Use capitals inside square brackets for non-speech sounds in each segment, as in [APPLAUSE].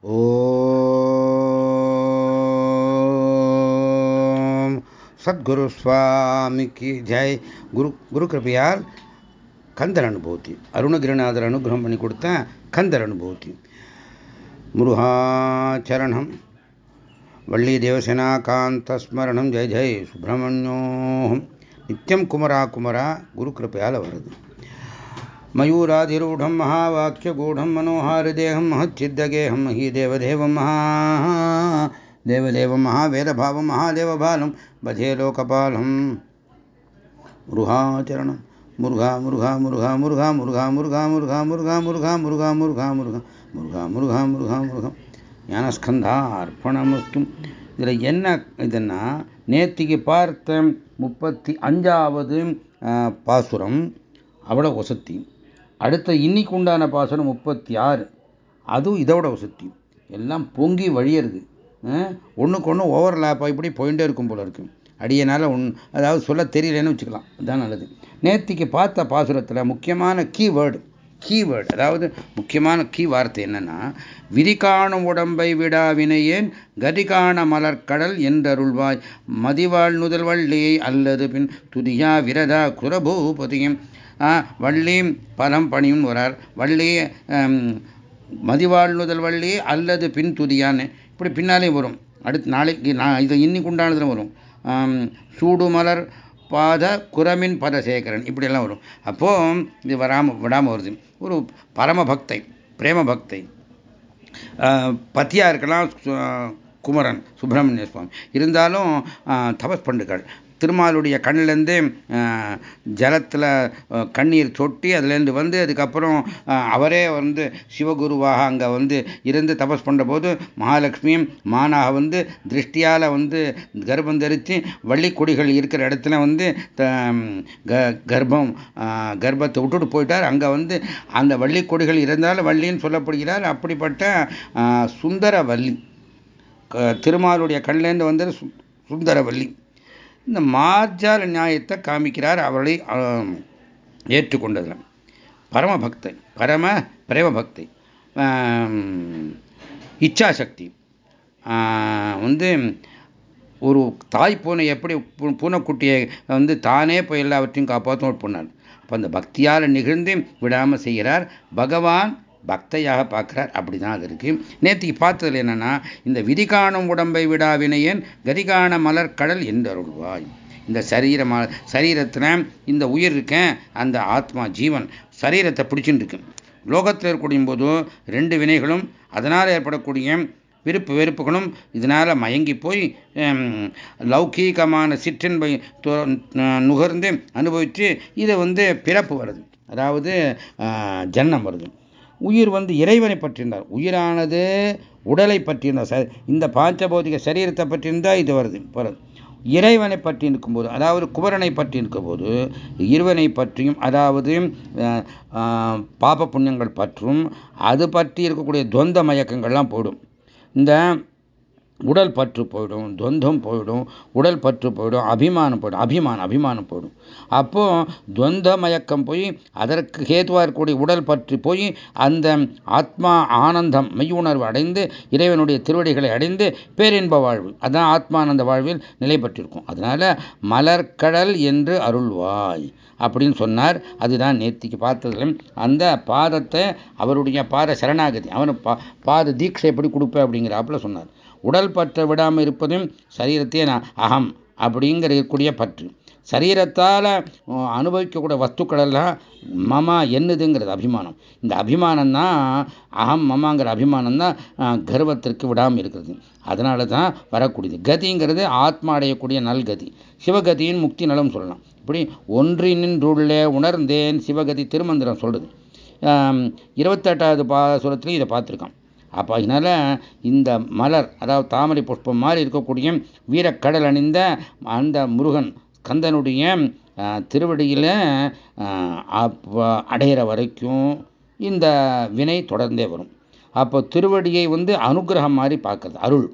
ஓம் சத்குரு சுவாமிக்கு ஜெய். குரு குரு கிருப்பையால் கந்தர் அனுபூத்தி அருணகிரிநாதர் அனுகிரகம் பண்ணி கொடுத்த கந்தர் அனுபூத்தி முருகாச்சரணம். வள்ளி தேவசேனா காந்தஸ்மரணம் ஜெய் ஜெய். சுப்பிரமணியோம். நித்தியம் குமரா குமரா குரு கிருப்பையால் வருது. मयूराधिरूढं महावाक्यगूढं मनोहारदेहं महच्चिद्दगेहं हि देवदेवं महा देवदेवं महावेदभावं महादेवबालं बधे लोकपालं मुरुहाचरणं मुरुघा मुरुघा मुरुघा मुरुघा मुरुघा मुरुघा मुरुघा मुरुघा मुरुघा मुरुघा मुरुघा मुरुघा முருகா முருகா முருகா முருகா ஞானஸ்கந்தா அர்ப்பணமஸ்தும் இதில் என்ன இதுன்னா நேத்திக்கு பார்த்த முப்பத்தி அஞ்சாவது பாசுரம் அவ்வளோ வசத்தி அடுத்த இன்னைக்கு உண்டான பாசனம் முப்பத்தி ஆறு அதுவும் இதோட வசதி. எல்லாம் பொங்கி வழியறது. ஒன்றுக்கு ஒன்று ஓவர்லேப் இப்படி போயிட்டே இருக்கும் போல இருக்கு. அடியனால ஒன் அதாவது சொல்ல தெரியலன்னு வச்சுக்கலாம். அதுதான் நல்லது. நேத்திக்கு பார்த்த பாசுரத்தில் முக்கியமான கீவேர்டு கீவேர்டு அதாவது முக்கியமான கீ வார்த்தை என்னன்னா விரிகாணும் உடம்பை விடா வினையேன் கதிகான மலர்கடல் என்றருள்வாய் மதிவாழ் நுதல்வள்ளியை அல்லது பின் துதியா விரதா குரபூபதியும் வள்ளி பலம் பணியும் வரார். வள்ளி மதிவாழ்நுதல் வள்ளி அல்லது பின் துதியான்னு. இப்படி பின்னாலே வரும். அடுத்து நாளைக்கு நான் இது இன்னைக்கு உண்டானதில் வரும். சூடுமலர் பாத குரமின் பதசேகரன். இப்படியெல்லாம் வரும். அப்போ இது வராமல் விடாமல் வருது. ஒரு பரம பக்தை பிரேம பக்தை. பத்தியாக இருக்கலாம் குமரன் சுப்பிரமணிய சுவாமி. இருந்தாலும் தபஸ் பண்டுகள். திருமாலுடைய கண்ணிலேருந்து ஜலத்தில் கண்ணீர் சொட்டி அதுலேருந்து வந்து அதுக்கப்புறம் அவரே வந்து சிவகுருவாக அங்கே வந்து இருந்து தபஸ் பண்ணுறபோது மகாலட்சுமியும் மானாக வந்து திருஷ்டியால் வந்து கர்ப்பம் தரித்து வள்ளிக்கொடிகள் இருக்கிற இடத்துல வந்து கர்ப்பம் கர்ப்பத்தை விட்டுட்டு போயிட்டார். அங்கே வந்து அந்த வள்ளிக்கொடிகள் இருந்தாலும் வள்ளின்னு சொல்லப்படுகிறார். அப்படிப்பட்ட சுந்தர வள்ளி திருமாலுடைய கண்ணிலேருந்து வந்து சுந்தரவல்லி இந்த மார்ஜால நியாயத்தை காமிக்கிறார் அவளை ஏற்றுக்கொண்டதில். பரம பக்தை பரம பிரேமபக்தி இச்சாசக்தி வந்து ஒரு தாய் பூனை எப்படி பூனைக்குட்டியை வந்து தானே போய் எல்லாவற்றையும் காப்பாற்றும் பண்ணார். அப்போ அந்த பக்தியால் நிகழ்ந்து விடாமல் செய்கிறார். பகவான் பக்தையாக பார்க்குறார். அப்படிதான் அது இருக்கு. நேற்றுக்கு பார்த்ததுல என்னென்னா இந்த விதி காணும் உடம்பை விடாவினையன் கதிகான மலர் கடல் என்றருள்வாய். இந்த சரீர சரீரத்தில் இந்த உயிர் இருக்கேன் அந்த ஆத்மா ஜீவன் சரீரத்தை பிடிச்சுட்டு இருக்கு. லோகத்தில் இருக்கக்கூடிய போது ரெண்டு வினைகளும் அதனால் ஏற்படக்கூடிய விருப்பு வெறுப்புகளும் இதனால் மயங்கி போய் லௌகீகமான சிற்றின்பை நுகர்ந்து அனுபவித்து இதை வந்து பிறப்பு வருது. அதாவது ஜன்னம் வருது. உயிர் வந்து இறைவனை பற்றியிருந்தார். உயிரானது உடலை பற்றியிருந்தார். இந்த பாஞ்சபௌதிக சரீரத்தை பற்றியிருந்தால் இது வருது வருது இறைவனை பற்றி இருக்கும்போது அதாவது குமரனை பற்றி இருக்கும்போது இருவனை பற்றியும் அதாவது பாப புண்ணியங்கள் பற்றும் அது பற்றி இருக்கக்கூடிய துவந்த மயக்கங்கள்லாம் போடும். இந்த உடல் பற்று போயிடும் துவந்தம் போயிடும் உடல் பற்று போயிடும் அபிமானம் போயிடும் அபிமானம் அபிமானம் போயிடும். அப்போ துவந்த மயக்கம் போய் அதற்கு ஹேதுவாக இருக்கக்கூடிய உடல் பற்று போய் அந்த ஆத்மா ஆனந்தம் மெய்யுணர்வு அடைந்து இறைவனுடைய திருவடிகளை அடைந்து பேரின்ப வாழ்வு அதான் ஆத்மானந்த வாழ்வில் நிலை பெற்றிருக்கும். அதனால மலர்கடல் என்று அருள்வாய் அப்படின்னு சொன்னார். அதுதான் நேர்த்திக்கு பார்த்ததுல அந்த பாதத்தை அவருடைய பாத சரணாகதி அவனு பாத தீட்சை எப்படி கொடுப்பேன் அப்படிங்கிறாப்புல சொன்னார். உடல் பற்ற விடாமல் இருப்பதும் சரீரத்தையே நான் அகம் அப்படிங்கிற இருக்கக்கூடிய பற்று. சரீரத்தால் அனுபவிக்கக்கூடிய வஸ்துக்கள் எல்லாம் மமா என்னதுங்கிறது அபிமானம். இந்த அபிமானம் தான் அகம் மமாங்கிற அபிமானம் தான் கர்வத்திற்கு விடாமல் இருக்கிறது. அதனால தான் வரக்கூடியது. கதிங்கிறது ஆத்மா அடையக்கூடிய நல்கதி. சிவகதியின் முக்தி நலம் சொல்லலாம். இப்படி ஒன்றினின்றுள்ளே உணர்ந்தேன் சிவகதி திருமந்திரம் சொல்கிறது இருபத்தெட்டாவது பா சுரத்துலையும் இதை பார்த்துருக்கான். அப்போ அதனால இந்த மலர் அதாவது தாமரை புஷ்பம் மாதிரி இருக்கக்கூடிய வீரக்கடல் அணிந்த அந்த முருகன் கந்தனுடைய திருவடியில் அடையிற வரைக்கும் இந்த வினை தொடர்ந்தே வரும். அப்போ திருவடியை வந்து அனுகிரகம் மாதிரி பார்க்கறது அருள்.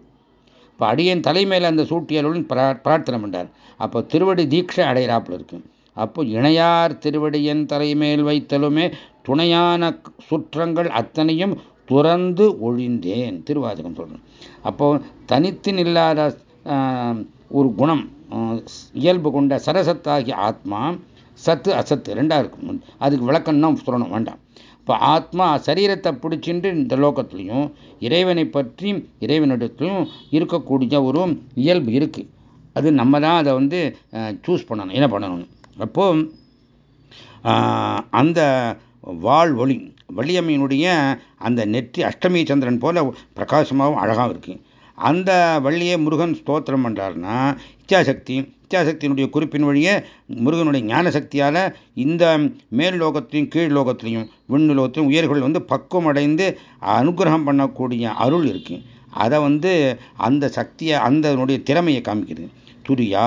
இப்போ அடியன் தலைமையில் அந்த சூட்டியலுடன் பிரார்த்தனை பண்ணார் அப்போ திருவடி தீட்சை அடையிறாப்புல இருக்கு. அப்போ இணையார் திருவடியன் தலைமேல் வைத்தலுமே துணையான சுற்றங்கள் அத்தனையும் துறந்து ஒழிந்தேன். திருவாசகம் சொல்றேன் அப்போ தனித்து நில்லாத ஒரு குணம் இயல்பு கொண்ட சரசத்தாகிய ஆத்மா சத்து அசத்து ரெண்டா இருக்கும். அதுக்கு விளக்கம் தான் சொல்லணும் வேண்டாம். இப்போ ஆத்மா சரீரத்தை பிடிச்சின்று இந்த லோகத்திலையும் இறைவனை பற்றி இறைவனிடத்திலும் இருக்கக்கூடிய ஒரு இயல்பு இருக்குது அது நம்ம தான் அதை வந்து சூஸ் பண்ணணும் என்ன பண்ணணும் அப்போ அந்த வாழ் ஒளி வள்ளியம்மையினுடைய அந்த நெற்றி அஷ்டமி சந்திரன் போல பிரகாசமாகவும் அழகாகவும் இருக்கு. அந்த வள்ளியை முருகன் ஸ்தோத்திரம் பண்ணுறாருன்னா இச்சாசக்தி இச்சாசக்தியினுடைய குறிப்பின் வழியே முருகனுடைய ஞான சக்தியால் இந்த மேல் லோகத்திலையும் கீழ் லோகத்திலையும் விண்ணு லோகத்திலையும் உயர்கள் வந்து பக்குவம் அடைந்து அனுகிரகம் பண்ணக்கூடிய அருள் இருக்கு. அதை வந்து அந்த சக்தியை அந்த திறமையை காமிக்கிறது துரியா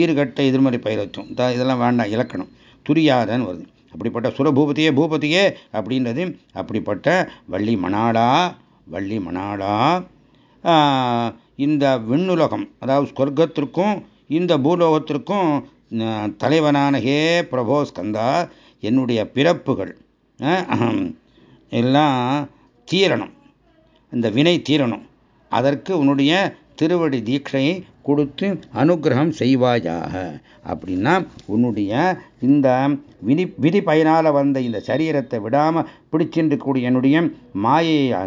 ஈறுகட்ட எதிர்மறை பயிரச்சும் இதெல்லாம் வேண்டாம் இலக்கணம். துரியாதன்னு வருது. அப்படிப்பட்ட சுரபூபதியே பூபதியே அப்படின்றது அப்படிப்பட்ட வள்ளி மணாளா வள்ளி மணாளா. இந்த விண்ணுலகம் அதாவது ஸ்வர்க்கத்திற்கும் இந்த பூலோகத்திற்கும் தலைவனான ஹே பிரபோ ஸ்கந்தா என்னுடைய பிறப்புகள் எல்லாம் தீரணும். இந்த வினை தீரணும். அதற்கு உன்னுடைய திருவடி தீட்சையை கொடுத்து அனுகிரகம் செய்வாயாக. அப்படின்னா உன்னுடைய இந்த விதி விதி பயனால வந்த இந்த சரீரத்தை விடாம பிடிச்சின்று கூடிய என்னுடைய மாயையை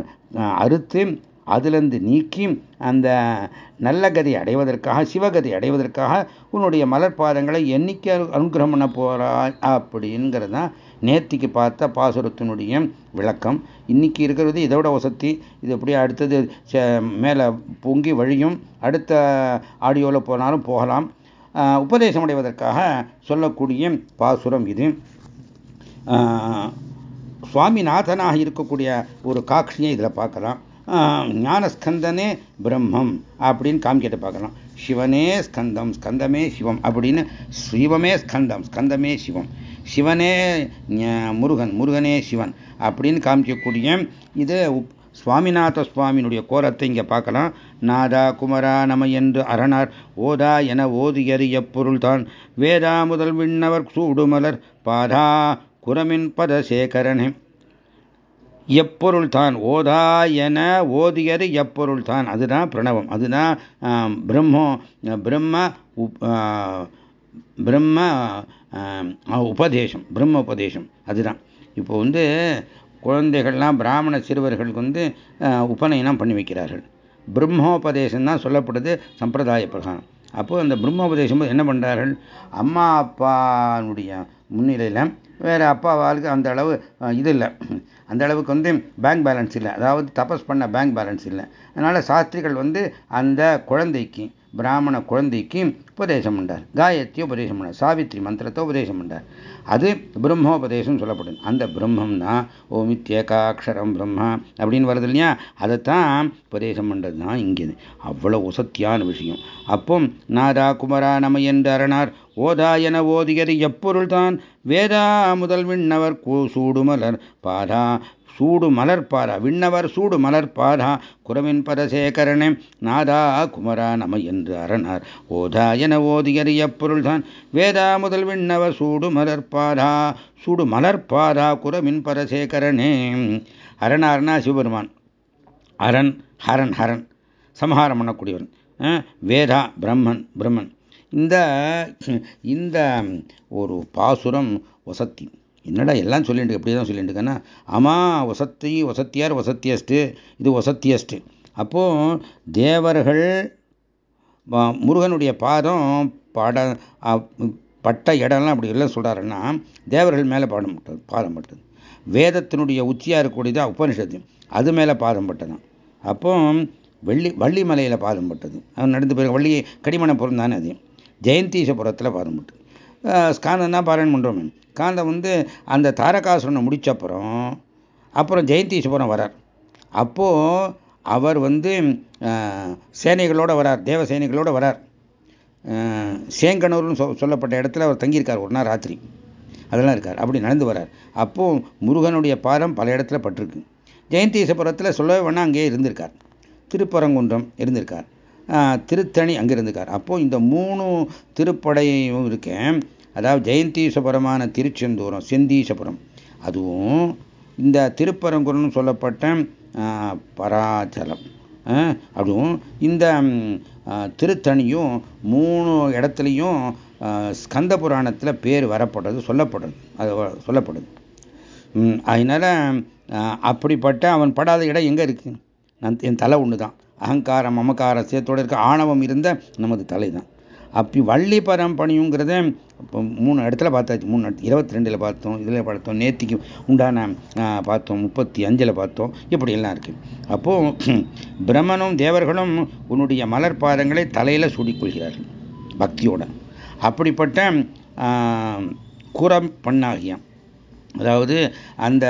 அறுத்து அதிலிருந்து நீக்கி அந்த நல்ல கதை அடைவதற்காக சிவகதி அடைவதற்காக உன்னுடைய மலர்பாதங்களை என்னைக்கு அனுகிரகம் பண்ண போகிறாய் அப்படிங்கிறது தான் நேத்திக்கு பார்த்த பாசுரத்தினுடைய விளக்கம். இன்னைக்கு இருக்கிறது இதோட வசதி. இது எப்படியோ அடுத்தது மேலே பொங்கி வழியும் அடுத்த ஆடியோவில் போனாலும் போகலாம். உபதேசம் அடைவதற்காக சொல்லக்கூடிய பாசுரம் இது. சுவாமிநாதனாக இருக்கக்கூடிய ஒரு காட்சியை இதில் பார்க்கலாம். ஞானஸ்கந்தனே பிரம்மம் அப்படின்னு காமிக்கிட்டு பார்க்கலாம். சிவனே ஸ்கந்தம் ஸ்கந்தமே சிவம் அப்படின்னு சிவமே ஸ்கந்தம் ஸ்கந்தமே சிவம். சிவனே முருகன் முருகனே சிவன் அப்படின்னு காமிக்கக்கூடிய இது சுவாமிநாத சுவாமியினுடைய கோரத்தை இங்கே பார்க்கலாம். நாதா குமரா நம என்று அரணார் ஓதா என ஓது எறிய பொருள்தான். வேதா முதல் விண்ணவர் சூடுமலர் பாதா குரமின் பதசேகரனே. எப்பொருள் தான் ஓதா என ஓதியது எப்பொருள் தான் அதுதான் பிரணவம். அதுதான் பிரம்மோ பிரம்ம பிரம்ம உபதேசம் பிரம்ம உபதேசம். அதுதான். இப்போ வந்து குழந்தைகள்லாம் பிராமண சிறுவர்களுக்கு வந்து உபநயனம் பண்ணி வைக்கிறார்கள். பிரம்மோபதேசம் தான் சொல்லப்படுது சம்பிரதாய பிரகாரம். அப்போது அந்த பிரம்மோபதேசம் என்ன பண்ணுறார்கள் அம்மா அப்பானுடைய முன்னிலையில் வேறு அப்பாவாளுக்கு அந்த அளவு இது இல்லை. அந்த அளவுக்கு வந்து பேங்க் பேலன்ஸ் இல்லை. அதாவது தபஸ் பண்ண பேங்க் பேலன்ஸ் இல்லை. அதனால் சாஸ்திரிகள் வந்து அந்த குழந்தைக்கு பிராமண குழந்தைக்கு உபதேசம் பண்ணார் காயத்ரி உபதேசம் பண்ணார் சாவித்ரி மந்திரத்தை உபதேசம் பண்ணார் அது பிரம்மோபதேசம் சொல்லப்படுது அந்த பிரம்மம் தான் ஓமித்யேகாட்சரம் பிரம்மா அப்படின்னு வருது இல்லையா? அதைத்தான் உபதேசம் பண்ணுறது தான் இங்கே அவ்வளோ உசத்தியான விஷயம். அப்போ நாதா குமரா நம என்று அரணார். ஓதா என ஓதியது எப்பொருள் தான் வேதா முதல் விண்ணவர் சூடுமலர் பாதா சூடு மலர்பாரா விண்ணவர் சூடு மலர்பாரா குரவின் பரசேகரனே நாதா குமரா நம என்று அரணார். ஓதா என ஓதியறிய பொருள்தான். தான் வேதா முதல் விண்ணவர் சூடு மலர்பாரா சூடு மலர்பாரா குரவின் பரசேகரனே. அரணார்னா சிவபெருமான். அரண் ஹரன் ஹரன். சமஹாரம் பண்ணக்கூடியவன். வேதா பிரம்மன் பிரம்மன். இந்த இந்த ஒரு பாசுரம் வசத்தி. என்னடா எல்லாம் சொல்லிட்டு எப்படி தான் சொல்லிட்டு இருக்கேன்னா ஆமாம் வசத்தி வசத்தியார் வசத்தியஸ்ட்டு இது வசத்தியஸ்ட்டு அப்போ தேவர்கள் முருகனுடைய பாதம் பாட பட்ட இடம்லாம் அப்படி எல்லாம் சொல்கிறாருன்னா தேவர்கள் மேலே பாடம் பாதம் பட்டது. வேதத்தினுடைய உச்சியாக இருக்கக்கூடியது உபனிஷத்து. அது மேலே பாதம் பட்டதான். அப்போ வெள்ளி வள்ளி மலையில் பாதம் பட்டது. அவன் நடந்து போய் வள்ளி கடிமணபுரம் தானே அது? ஜெயந்தீசபுரத்தில் பாதம் பட்டது. ஸ்காந்தம் தான் பாராயணம் பண்ணுறோம் காந்தம் வந்து அந்த தாரகாசுரனை முடிச்சப்புறம் அப்புறம் ஜெயந்தீஸ்வரம் வரார். அப்போது அவர் வந்து சேனைகளோடு வரார் தேவ சேனைகளோடு வரார். சேங்கனூர்னு சொ சொல்லப்பட்ட இடத்துல அவர் தங்கியிருக்கார் ஒரு நாள் ராத்திரி. அதெல்லாம் இருக்கார். அப்படி நடந்து வரார். அப்போது முருகனுடைய பாரம் பல இடத்துல பட்டிருக்கு. ஜெயந்தீசபுரத்தில் சொல்லவே வேணால் அங்கேயே இருந்திருக்கார். திருப்பரங்குன்றம் இருந்திருக்கார். திருத்தணி அங்கே இருந்திருக்கார். அப்போது இந்த மூணு திருப்படையும் இருக்கேன். அதாவது ஜெயந்தீசபுரமான திருச்செந்தூரம் செந்தீசபுரம். அதுவும் இந்த திருப்பரங்குரம்னு சொல்லப்பட்ட பராச்சலம் அதுவும் இந்த திருத்தணியும் மூணு இடத்துலையும் ஸ்கந்த புராணத்தில் பேர் வரப்படுறது சொல்லப்படுறது. அது சொல்லப்படுது. அதனால் அப்படிப்பட்ட அவன் படாத இடம் எங்கே இருக்கு? என் தலை ஒன்று தான் அகங்காரம் மமக்கார சேத்தோடு இருக்க ஆணவம் இருந்த நமது தலை தான் அப்படி வள்ளி பரம் பணியுங்கிறத இப்போ மூணு இடத்துல பார்த்தாச்சு. மூணு இருபத்தி ரெண்டில் பார்த்தோம் இதில் பார்த்தோம் நேத்திக்கு உண்டான பார்த்தோம் முப்பத்தி அஞ்சில் பார்த்தோம் இப்படியெல்லாம் இருக்குது அப்போது [CLEARS THROAT] பிரம்மனும் தேவர்களும் உன்னுடைய மலர் பாதங்களை தலையில் சூடிக்கொள்கிறார்கள் பக்தியோட. அப்படிப்பட்ட குரம் பண்ணாகியம். அதாவது அந்த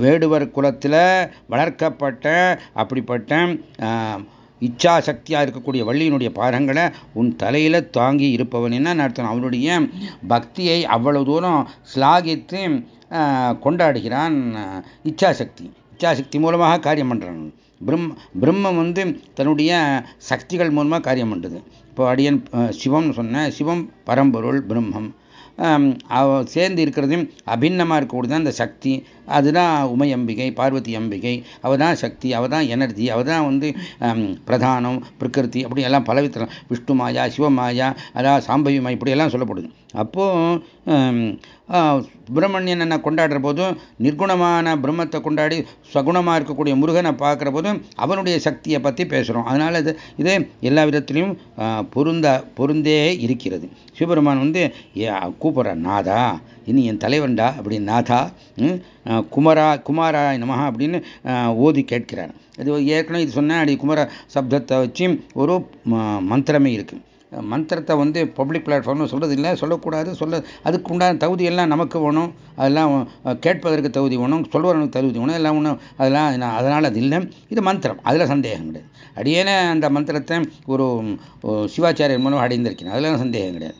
வேடுவர் குலத்தில் வளர்க்கப்பட்ட அப்படிப்பட்ட இச்சா சக்தியாக இருக்கக்கூடிய வள்ளியினுடைய பாதங்களை உன் தலையில் தாங்கி இருப்பவன். என்ன நடத்தணும் அவனுடைய பக்தியை அவ்வளவு தூரம் ஸ்லாகித்து கொண்டாடுகிறான் இச்சாசக்தி. இச்சாசக்தி மூலமாக காரியம் பண்ணுறான் பிரம் பிரம்மம் வந்து தன்னுடைய சக்திகள் மூலமாக காரியம் பண்ணுறது இப்போ அடியன் சிவம் சொன்ன சிவம் பரம்பொருள் பிரம்மம். சேர்ந்து இருக்கிறதையும் அபின்னமாக இருக்கக்கூடியது அந்த சக்தி. அதுதான் உமை அம்பிகை பார்வதி அம்பிகை. அவள் தான் சக்தி அவள் தான் எனர்ஜி அவள் தான் வந்து பிரதானம் பிரகிருதி அப்படி எல்லாம் பலவித்தரம் விஷ்ணு மாயா சிவமாயா அதான் சாம்பவிமா இப்படியெல்லாம் சொல்லப்படுது. அப்போது சுப்பிரமணியன் என்ன கொண்டாடுற போதும் நிர்குணமான பிரம்மத்தை கொண்டாடி சகுணமாக இருக்கக்கூடிய முருகனை பார்க்குற போதும் அவனுடைய சக்தியை பற்றி பேசுகிறோம் அதனால் இது இது எல்லா விதத்திலையும் பொருந்த பொருந்தே இருக்கிறது. சிவபெருமான் வந்து கூப்பிட்ற நாதா இனி என் தலைவன்டா அப்படி நாதா குமரா குமாரா நமஹா அப்படின்னு ஓதி கேட்கிறார். இது ஏற்கனவே இது சொன்ன அடி குமர சப்தத்தை வச்சு ஒரு மந்திரமே இருக்குது மந்திரத்தை வந்து பப்ளிக் பிளாட்ஃபார்ம்னு சொல்கிறது இல்லை சொல்லக்கூடாது சொல்ல அதுக்கு உண்டான தகுதி எல்லாம் நமக்கு வேணும். அதெல்லாம் கேட்பதற்கு தகுதி வேணும் சொல்வதற்கு தகுதி வேணும். எல்லாம் ஒன்றும் அதெல்லாம் அதனால் அது இல்லை. இது மந்திரம். அதில் சந்தேகம் கிடையாது. அடியேன அந்த மந்திரத்தை ஒரு சிவாச்சாரியர் மூலம் அடைந்திருக்கிறேன். அதில் சந்தேகம் கிடையாது.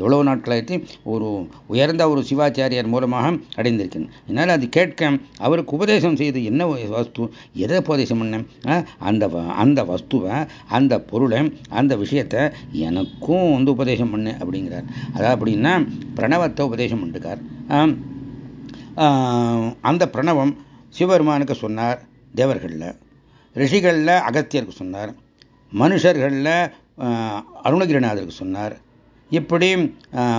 எவ்வளோ நாட்களாயிட்டு ஒரு உயர்ந்த ஒரு சிவாச்சாரியர் மூலமாக அடைந்திருக்கேன் என்னால் அது கேட்க அவருக்கு உபதேசம் செய்து என்ன வஸ்து எதை உபதேசம் பண்ண அந்த அந்த வஸ்துவை அந்த பொருளை அந்த விஷயத்தை எனக்கும் வந்து உபதேசம் பண்ணு அப்படிங்கிறார். அதாவது அப்படின்னா பிரணவத்தை உபதேசம் பண்ணிருக்கார். அந்த பிரணவம் சிவபெருமானுக்கு சொன்னார் தேவர்களில். ரிஷிகளில் அகத்தியருக்கு சொன்னார். மனுஷர்களில் அருணகிரிநாதருக்கு சொன்னார். இப்படி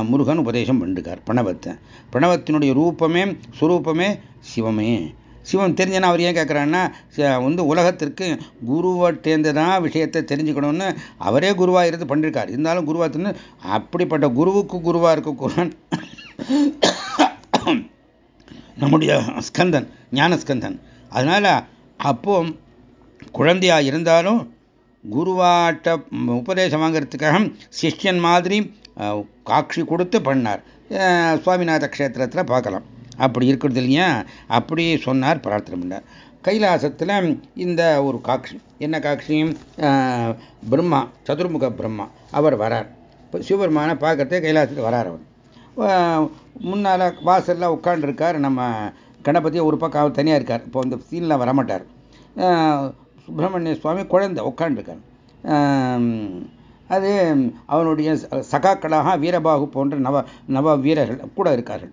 முருகன் உபதேசம் பண்ணிருக்கார் பிரணவத்தை. பிரணவத்தினுடைய ரூபமே சுரூபமே சிவமே. சிவம் தெரிஞ்சனா அவர் ஏன் கேட்குறான்னா வந்து உலகத்திற்கு குருவட்டேந்து தான் விஷயத்தை தெரிஞ்சுக்கணும்னு அவரே குருவாக இருந்து பண்ணியிருக்கார் இருந்தாலும் குருவாத்துன்னு அப்படிப்பட்ட குருவுக்கு குருவாக இருக்கக்கூடாது நம்முடைய ஸ்கந்தன் ஞானஸ்கந்தன். அதனால் அப்போ குழந்தையாக இருந்தாலும் குருவாட்ட உபதேசம் வாங்கிறதுக்காக சிஷ்யன் மாதிரி காட்சி கொடுத்து பண்ணார். சுவாமிநாத க்ஷேத்திரத்தில் பார்க்கலாம். அப்படி இருக்கிறது இல்லையா? அப்படி சொன்னார் பிரார்த்தனை பண்ணார். கைலாசத்தில் இந்த ஒரு காட்சி என்ன காட்சி? பிரம்மா சதுர்முக பிரம்மா அவர் வரார். இப்போ சிவபெருமானை பார்க்கறதே கைலாசத்துக்கு வரார் அவர். முன்னால் வாசலில் உட்காண்டிருக்கார் நம்ம கணபதி ஒரு பக்கம் தனியாக இருக்கார். இப்போ இந்த சீனில் வரமாட்டார். சுப்பிரமணிய சுவாமி குழந்தை உட்காண்டிருக்கார் அது அவனுடைய சகாக்களாக வீரபாகு போன்ற நவ நவ வீரர்கள் கூட இருக்கார்கள்.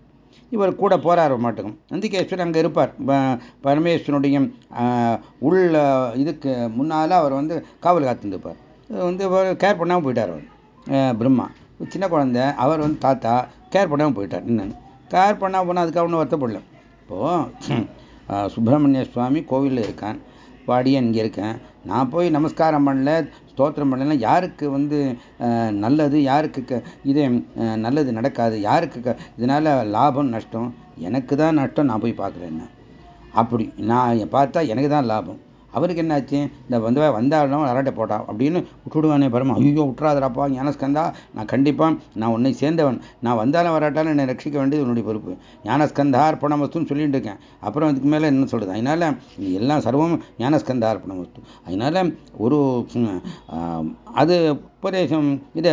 இவர் கூட போராட மாட்டுக்கும் நந்திகேஸ்வரர் அங்கே இருப்பார். பரமேஸ்வரனுடைய உள்ள இதுக்கு முன்னால் அவர் வந்து காவல் காத்துருப்பார் வந்து கேர் பண்ணாமல் போயிட்டார் அவர். பிரம்மா. சின்ன குழந்தை அவர் வந்து தாத்தா கேர் பண்ணாமல் போயிட்டார். இன்னும் கேர் பண்ணால் போனால் அதுக்காக ஒன்றும் வருத்தப்படல. இப்போது சுப்பிரமணிய சுவாமி கோவிலில் இருக்கான். வாடி இங்கே இருக்கேன். நான் போய் நமஸ்காரம் பண்ணல ஸ்தோத்திரம் பண்ணலாம் யாருக்கு வந்து நல்லது யாருக்கு இது நல்லது நடக்காது யாருக்கு இதனால லாபம் நஷ்டம் எனக்கு தான் நஷ்டம் நான் போய் பார்க்குறேன் அப்படி நான் பார்த்தா எனக்கு தான் லாபம். அவருக்கு என்னாச்சு? இந்த வந்து வந்தாலும் அரட்டை போட்டான். அப்படின்னு விட்டுடுவானே பரமா. ஐயோ விட்டுறாதராப்பா ஞானஸ்கந்தா நான் கண்டிப்பாக நான் உன்னை சேர்ந்தவன். நான் வந்தாலும் வராட்டாலும் என்னை ரட்சிக்க வேண்டியது உன்னுடைய பொறுப்பு. ஞானஸ்கந்தா அர்ப்பண வஸ்துன்னு சொல்லிட்டு இருக்கேன். அப்புறம் அதுக்கு மேலே என்ன சொல்கிறது அதனால் எல்லாம் சர்வம் ஞானஸ்கந்தா அர்ப்பண வஸ்து. அதனால் ஒரு அது உபதேசம் இதை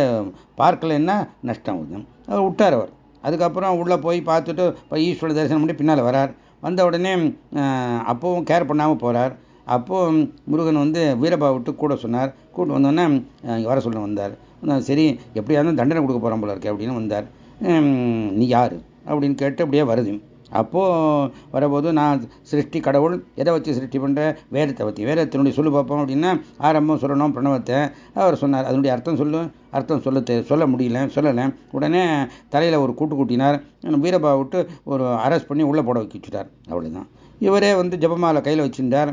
பார்க்கலன்னா நஷ்டம் அவர் விட்டார் அவர். அதுக்கப்புறம் உள்ளே போய் பார்த்துட்டு இப்போ ஈஸ்வர தரிசனம் பண்ணி பின்னால் வரார். வந்த உடனே அப்போவும் கேர் பண்ணாமல் போகிறார் அப்போது முருகன் வந்து வீரபா விட்டு கூட சொன்னார். கூட்டு வந்தோடனே வர சொல்ல வந்தார். சரி எப்படியா இருந்தாலும் தண்டனை கொடுக்க போகிறான் போல இருக்கே அப்படின்னு வந்தார். நீ யார்? அப்படின்னு கேட்டு அப்படியே வருது. அப்போது வரபோது நான் சிருஷ்டி கடவுள் எதை வச்சு சிருஷ்டி பண்ணுறேன் வேதத்தை பற்றி வேதத்தினுடைய சொல்லு பார்ப்போம் அப்படின்னா ஆரம்பம் சொல்லணும் பிரணவத்தை. அவர் சொன்னார் அதனுடைய அர்த்தம் சொல்லு. அர்த்தம் சொல்ல சொல்ல முடியல சொல்லலை. உடனே தலையில் ஒரு கூட்டு கூட்டினார். வீரபா விட்டு ஒரு அரெஸ்ட் பண்ணி உள்ளே போட வச்சுட்டார். அவ்வளோதான் இவரே வந்து ஜபமாலை கையில் வச்சுருந்தார்.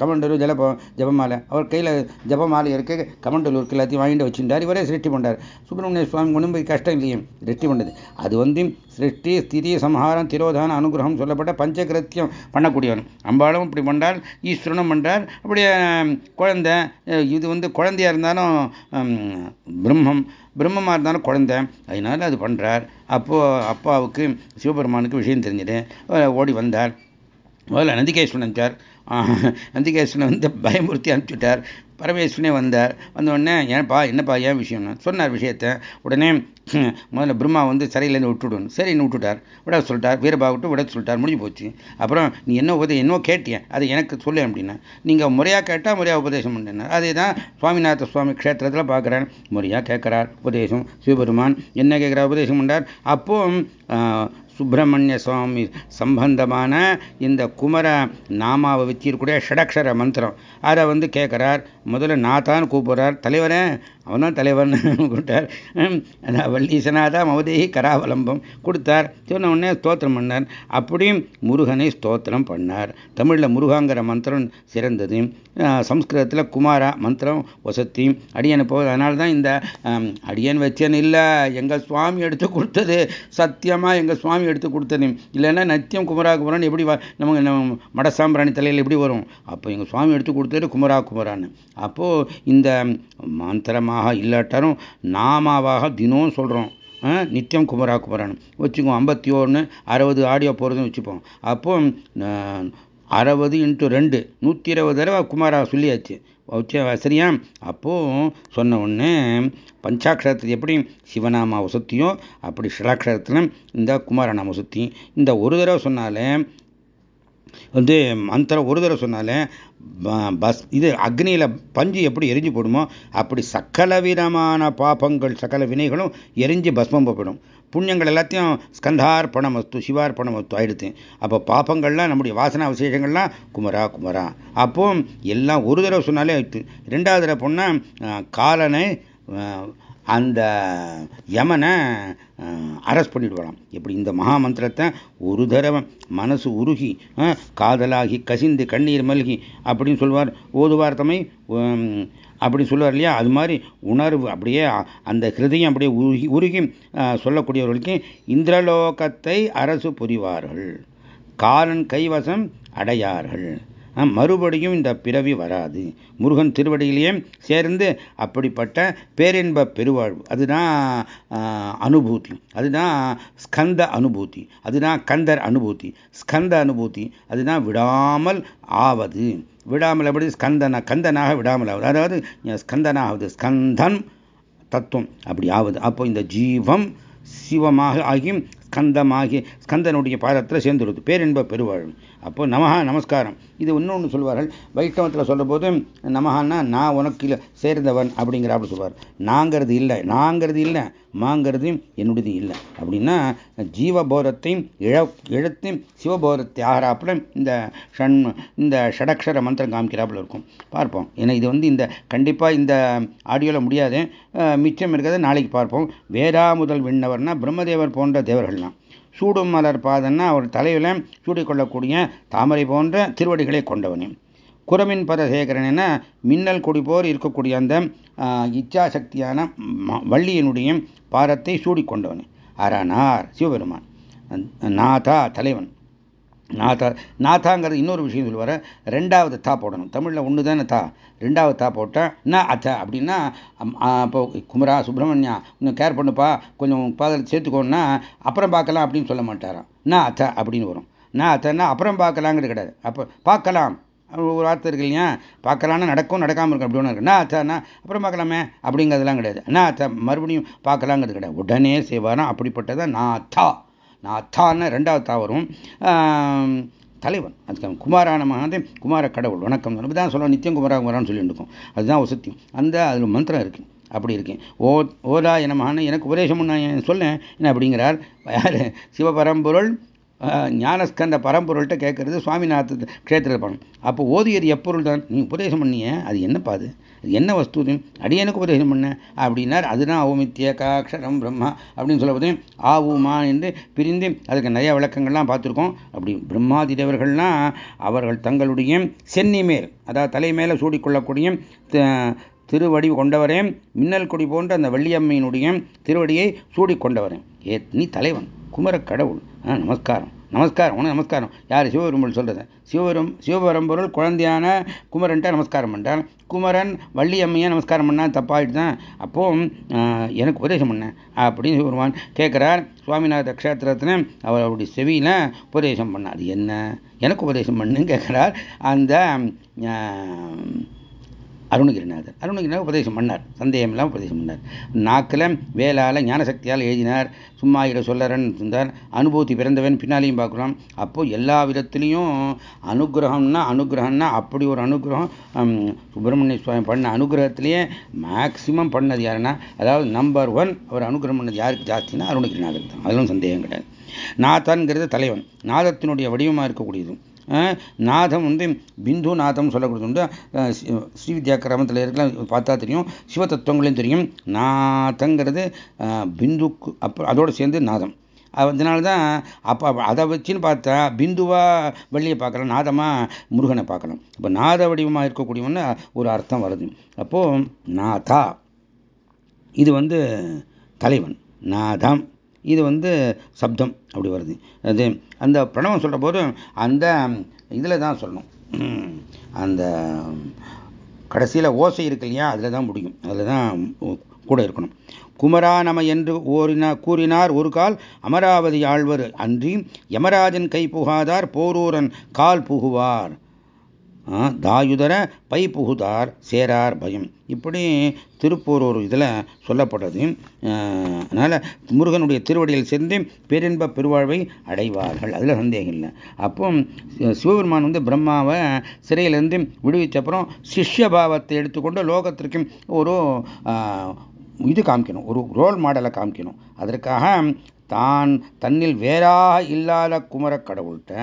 கமண்டலு ஜலப ஜபமாலை. அவர் கையில் ஜபமாலை இருக்கு. கமண்டலூருக்கு எல்லாத்தையும் வாங்கிட்டு வச்சிருந்தார். இவரே சிருஷ்டி பண்ணார் சுப்பிரமணிய சுவாமி ஒன்றும் கஷ்டம் இல்லையே. சிருஷ்டி பண்ணது அது வந்து சிருஷ்டி ஸ்திதி சம்ஹாரம் திரோதான அனுகிரகம் சொல்லப்பட்ட பஞ்சகிருத்தியம் பண்ணக்கூடியவன் அம்பாலும் இப்படி பண்ணால் ஈஸ்வரனும் பண்ணுறார் அப்படியே குழந்தை இது வந்து குழந்தையாக இருந்தாலும் பிரம்மம் பிரம்மமாக இருந்தாலும் குழந்தை. அதனால அது பண்ணுறார் அப்போது அப்பாவுக்கு சிவபெருமானுக்கு விஷயம் தெரிஞ்சுது. ஓடி வந்தார். முதல்ல நந்திகேஸ்வரன் சார். நந்திகேஸ்வரன் வந்து பயமுறுத்தி அனுப்பிச்சுட்டார். பரமேஸ்வரனே வந்தார். வந்தவுடனே ஏன்ப்பா என்னப்பா ஏன் விஷயம்னு? சொன்னார் விஷயத்த. உடனே முதல்ல பிரம்மா வந்து சிறையிலேருந்து விட்டுவிடணும் சரின்னு விட்டுட்டார் விட சொல்லிட்டார். வீரபா விட்டு விட சொல்லிட்டார். முடிஞ்சு போச்சு. அப்புறம் நீ என்ன உபதே என்னோ கேட்டியன் அதை எனக்கு சொல்லு அப்படின்னா நீங்கள் முறையாக கேட்டால் முறையாக உபதேசம் பண்ணினார் அதே தான் சுவாமிநாத சுவாமி க்ஷேத்திரத்தில் பார்க்குறேன் முறையாக கேட்குறார் உபதேசம். சிவபெருமான் என்ன கேட்குறா உபதேசம் பண்ணார் அப்போ சுப்பிரமணிய சுவாமி சம்பந்தமான இந்த குமர நாமாவை வச்சிருக்கூடிய ஷடக்ஷர மந்திரம். அதை வந்து கேட்குறார் முதல்ல நாத்தான்னு கூப்பிடுறார். தலைவரே அவன் தான் தலைவர்னு [LAUGHS] கூப்பிட்டார் வள்ளீசனாதா மவதேகி கராவலம்பம் கொடுத்தார். சொன்ன உடனே ஸ்தோத்திரம் பண்ணார். அப்படியும் முருகனை ஸ்தோத்திரம் பண்ணார். தமிழில் முருகாங்கிற மந்திரம் சிறந்தது. சம்ஸ்கிருதத்தில் குமாரா மந்திரம் வசத்தி அடியனை போ அதனால தான் இந்த அடியன் வச்சன் இல்லை எங்கள் சுவாமி எடுத்து கொடுத்தது சத்தியமாக எங்கள் சுவாமி எடுத்து கொடுத்தது. இல்லைன்னா நத்தியம் குமரா குமரான் எப்படி நமக்கு நம்ம மடசாம்பிராணி தலையில் எப்படி வரும்? அப்போ எங்கள் சுவாமி எடுத்து கொடுத்தது குமரா குமரான்னு அப்போது இந்த மந்திரமாக இல்லாட்டாலும் நாமாவாக தினம் சொல்கிறோம் நித்தியம் குமரா குமரன். வச்சுக்குவோம் ஐம்பத்தி ஒன்று அறுபது ஆடியோ போகிறதுன்னு வச்சுப்போம். அப்போ அறுபது இன்ட்டு ரெண்டு நூற்றி இருபது தடவை குமாரா சொல்லியாச்சு. சரியா? அப்போது சொன்ன உடனே பஞ்சாட்சரத்தில் எப்படி சிவநாமாவை சுற்றியும் அப்படி ஷடாட்சரத்தில் இந்த குமாரநாம சுற்றி இந்த ஒரு தடவை சொன்னாலே வந்து மந்திரம் ஒரு தடவை சொன்னாலே பஸ் இது அக்னியில் பஞ்சு எப்படி எரிஞ்சு போடுமோ அப்படி சகல விதமான பாபங்கள் சகல வினைகளும் எரிஞ்சு பஸ்மம் போயிடும் புண்ணியங்கள் எல்லாத்தையும் ஸ்கந்தார்ப்பணம் வஸ்து சிவார்ப்பணம் வஸ்து ஆயிடுத்து அப்போ பாப்பங்கள்லாம் நம்முடைய வாசனா விசேஷங்கள்லாம் குமரா குமரா. அப்போ எல்லாம் ஒரு தடவை சொன்னாலே ரெண்டாவது தடவை பொண்ணால் காலனை அந்த யமனை அரஸ்ட் பண்ணிவிடலாம் இப்படி இந்த மகாமந்திரத்தை ஒரு தடவை மனசு உருகி காதலாகி கசிந்து கண்ணீர் மல்கி அப்படின்னு சொல்வார். ஓதுவார் தமை அப்படி சொல்லுவார் இல்லையா? அது மாதிரி உணர்வு அப்படியே அந்த ஹிருதயம் அப்படியே உருகி உருகி சொல்லக்கூடியவர்களுக்கு இந்திரலோகத்தை அரசு புரிவார்கள். காலன் கைவசம் அடையார்கள். மறுபடியும் இந்த பிறவி வராது. முருகன் திருவடியிலேயே சேர்ந்து அப்படிப்பட்ட பேரின்ப பெருவாழ்வு அதுதான் அனுபூதி அதுதான் ஸ்கந்த அனுபூதி அதுதான் கந்தர் அனுபூதி ஸ்கந்த அனுபூதி அதுதான் விடாமல் ஆவது. விடாமல் எப்படி? ஸ்கந்தன கந்தனாக விடாமல் ஆகுது அதாவது ஸ்கந்தனாகுது ஸ்கந்தன் தத்துவம் அப்படி ஆகுது அப்போ இந்த ஜீவம் சிவமாக ஆகி ஸ்கந்தமாகி ஸ்கந்தனுடைய பாதத்தில் சேர்ந்துருது பேரின்ப பெருவாழ்வு. அப்போ நமஹா நமஸ்காரம். இது இன்னொன்று சொல்வார்கள். வைஷ்ணவத்தில் சொல்கிற போது நமஹான்னா நான் உனக்கு சேர்ந்தவன் அப்படிங்கிறாப்புல சொல்வார். நாங்கிறது இல்லை. நாங்கிறது இல்லை. மாங்கிறது என்னுடையது இல்லை. அப்படின்னா ஜீவபோதத்தையும் இழ இழத்தையும் சிவபோதத்தை ஆகிறாப்புல இந்த ஷண் இந்த ஷடக்ஷர மந்திரம் காமிக்கிறாப்புல இருக்கும். பார்ப்போம். ஏன்னா இது வந்து இந்த கண்டிப்பாக இந்த ஆடியோவில் முடியாது. மிச்சம் இருக்கிறத நாளைக்கு பார்ப்போம். வேதா முதல் விண்ணவர்னா பிரம்மதேவர் போன்ற தேவர்கள்லாம் சூடும் மலர் பாதன்னா அவர் தலையில் சூடிக்கொள்ளக்கூடிய தாமரை போன்ற திருவடிகளை கொண்டவனே. குரமின் பதசேகரன் என மின்னல் கொடி இருக்கக்கூடிய அந்த இச்சாசக்தியான வள்ளியினுடைய பாரத்தை சூடிக்கொண்டவனே. அரணார் சிவபெருமான். நாதா தலைவன். நாதா நாதாங்கிறது இன்னொரு விஷயம் சொல்லுவார். ரெண்டாவது தா போடணும். தமிழில் ஒன்று தானே தா? ரெண்டாவது தா போட்டால் ந அத்த அப்படின்னா இப்போ குமரா சுப்பிரமணியா இன்னும் கேர் பண்ணுப்பா. கொஞ்சம் பாதத்தில் சேர்த்துக்கோன்னா அப்புறம் பார்க்கலாம் அப்படின்னு சொல்ல மாட்டாராம். ந அத்த அப்படின்னு வரும். நான் அத்தன்னா அப்புறம் பார்க்கலாங்கிறது கிடையாது. அப்போ பார்க்கலாம். ஒரு வார்த்தை இருக்கு இல்லையா? பார்க்கலான்னு நடக்கும் நடக்காமல் இருக்கும் அப்படி ஒன்று இருக்கு. நான் அத்தானா அப்புறம் பார்க்கலாமே அப்படிங்கிறதுலாம் கிடையாது. நான் அத்தா மறுபடியும் பார்க்கலாங்கிறது கிடையாது. உடனே செய்வாராம். அப்படிப்பட்டதான் நான் தா. நான் தான்னு ரெண்டாவது தா வரும் தலைவன். அதுக்கு குமாரான குமார கடவுள். வணக்கம். நம்ம தான் சொல்லுவோம் நித்தியம் குமாரா குமாரான்னு சொல்லிட்டு இருக்கோம். அதுதான் வசத்தியம் அந்த அதில் மந்திரம் இருக்கு. அப்படி இருக்கேன் ஓ ஓதா எனமான எனக்கு உபதேசம் நான் சொல்லேன்? என்ன அப்படிங்கிறார்? யார்? சிவபரம்பொருள் ஞானஸ்கந்த பரம்பொருள்கிட்ட கேட்கறது சுவாமிநாத க்ஷேத்திரத்தில் பண்ணணும் அப்போ ஓதியது எப்பொருள் தான் நீ உபதேசம் பண்ணிய அது என்னப்பா அது? என்ன வஸ்து அடியனுக்கு உபதேசம் பண்ண? அப்படின்னார் அதுதான் ஓமித்திய காட்சரம் பிரம்மா அப்படின்னு சொல்லப்போது ஆ என்று பிரிந்து அதுக்கு நிறைய விளக்கங்கள்லாம் பார்த்துருக்கோம். அப்படி பிரம்மாதி தேவர்கள்லாம் அவர்கள் தங்களுடைய சென்னி மேல் அதாவது தலை மேலே சூடிக்கொள்ளக்கூடிய திருவடி கொண்டவரே மின்னல் கொடி போன்ற அந்த வெள்ளியம்மையினுடைய திருவடியை சூடிக்கொண்டவரே. ஏ நீ தலைவன் குமர கடவுள். நமஸ்காரம். நமஸ்காரம் உனக்கு நமஸ்காரம். யார்? சிவபெரும்பொருள் சொல்றது. சிவபெரும் சிவபெரும்பொருள் குழந்தையான குமரன்ட்ட நமஸ்காரம் பண்ணிட்டான். குமரன் வள்ளி அம்மையை நமஸ்காரம் பண்ணா தப்பாயிட்டு தான் அப்போ எனக்கு உபதேசம் பண்ண அப்படின்னு சிவபெருமான் கேட்குறார் சுவாமிநாத க்ஷேத்திரத்தில் அவருடைய செவியில் உபதேசம் பண்ணார் என்ன? எனக்கு உபதேசம் பண்ணுன்னு கேட்குறார் அந்த அருணகிரிநாதர். அருணகிரிநாதர் உபதேசம் பண்ணார். சந்தேகம் இல்லாமல் உபதேசம் பண்ணார். நாக்கில் வேலால் ஞானசக்தியால் எழுதினார். சும்மா இட சொல்லறன் இருந்தார். அனுபூதி பிறந்தவன் பின்னாலையும் பார்க்கலாம். அப்போது எல்லா விதத்துலேயும் அனுகிரகம்னா அனுகிரகம்னா அப்படி ஒரு அனுகிரகம் சுப்பிரமணிய சுவாமி பண்ண அனுகிரகத்திலேயே மேக்சிமம் பண்ணது யாருன்னா அதாவது நம்பர் ஒன் அவர் அனுகிரகம் பண்ணது யாருக்கு ஜாஸ்தினா அருணகிரிநாதர் தான். அதிலும் சந்தேகம் கிடையாது. நாதன்கிறது தலைவன். நாதத்தினுடைய வடிவமாக இருக்கக்கூடியது. நாதம் வந்து பிந்து நாதம் சொல்லக்கூடியது உண்டு ஸ்ரீவித்யா கிராமத்தில் இருக்கலாம் பார்த்தா தெரியும். சிவ தத்துவங்களையும் தெரியும். நாதங்கிறது பிந்துக்கு அப்புறம் அதோடு சேர்ந்து நாதம். அதனால தான் அப்போ அதை வச்சுன்னு பார்த்தா பிந்துவா வெள்ளியை பார்க்கலாம் நாதமாக முருகனை பார்க்கலாம். இப்போ நாத வடிவமாக இருக்கக்கூடியவன்னு ஒரு அர்த்தம் வருது. அப்போது நாதா. இது வந்து தலைவன். நாதம். இது வந்து சப்தம் அப்படி வருது. அது அந்த பிரணவம் சொல்கிற போது அந்த இதில் தான் சொல்லணும். அந்த கடைசியில் ஓசை இருக்கு இல்லையா? அதில் தான் முடியும். அதில் தான் கூட இருக்கணும். குமரா நம என்று ஓரினா கூறினார் ஒரு கால் அமராவதி ஆழ்வர் அன்றி யமராஜன் கை புகாதார் போரூரன் கால் புகுவார். தாயுதர பை புகுதார் சேரார் பயம். இப்படி திருப்பூர் ஒரு இதில் சொல்லப்படுறது. அதனால் முருகனுடைய திருவடியில் சேர்ந்து பேரின்ப பெருவாழ்வை அடைவார்கள். அதில் சந்தேகம் இல்லை. அப்போ சிவபெருமான் வந்து பிரம்மாவை சிறையிலேருந்து விடுவிச்சப்புறம் சிஷ்ய பாவத்தை எடுத்துக்கொண்டு லோகத்திற்கும் ஒரு இது காமிக்கணும். ஒரு ரோல் மாடலை காமிக்கணும். அதற்காக தான் தன்னில் வேறாக இல்லாத குமர கடவுள்கிட்ட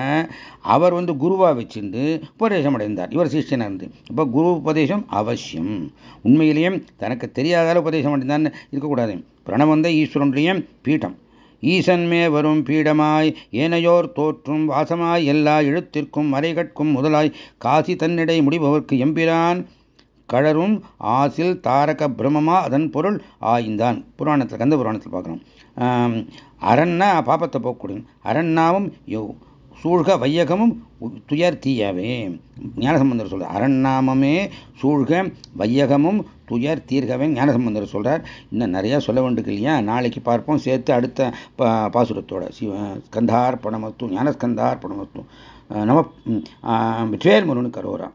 அவர் வந்து குருவாக வச்சிருந்து உபதேசம் அடைந்தார் இவர் சிஷ்யனாக இருந்து. இப்போ குரு உபதேசம் அவசியம். உண்மையிலேயே தனக்கு தெரியாதால உபதேசம் அடைந்தான்னு இருக்கக்கூடாது. பிரணவந்த ஈஸ்வரனுடைய பீட்டம். ஈசன்மே வரும் பீடமாய் ஏனையோர் தோற்றும் வாசமாய் எல்லா எழுத்திற்கும் மறைகட்கும் முதலாய் காசி தன்னிடை முடிபவர்க்கு எம்பிரான் கழரும் ஆசில் தாரக பிரமமா அதன் பொருள் ஆய்ந்தான். புராணத்தில் கந்த புராணத்தில் பார்க்குறோம் அரண்னா பாப்பத்தை போக்கக்கூடியும் அரண்னாவும் யோ சூழ்க வையகமும் துயர் தீயவே. ஞானசம்பந்தர் சொல்றார் அரண்நாமமே சூழ்க வையகமும் துயர் தீர்கவே ஞானசம்பந்தர் சொல்றார். இன்னும் நிறையா சொல்ல வேண்டியது இல்லையா? நாளைக்கு பார்ப்போம். சேர்த்து அடுத்த பாசுரத்தோட சிவ ஸ்கந்தார் பணமத்து ஞானஸ்கந்தார் பணமத்து நம வெற்றிவேல் முருகனுக்கு அரோரா.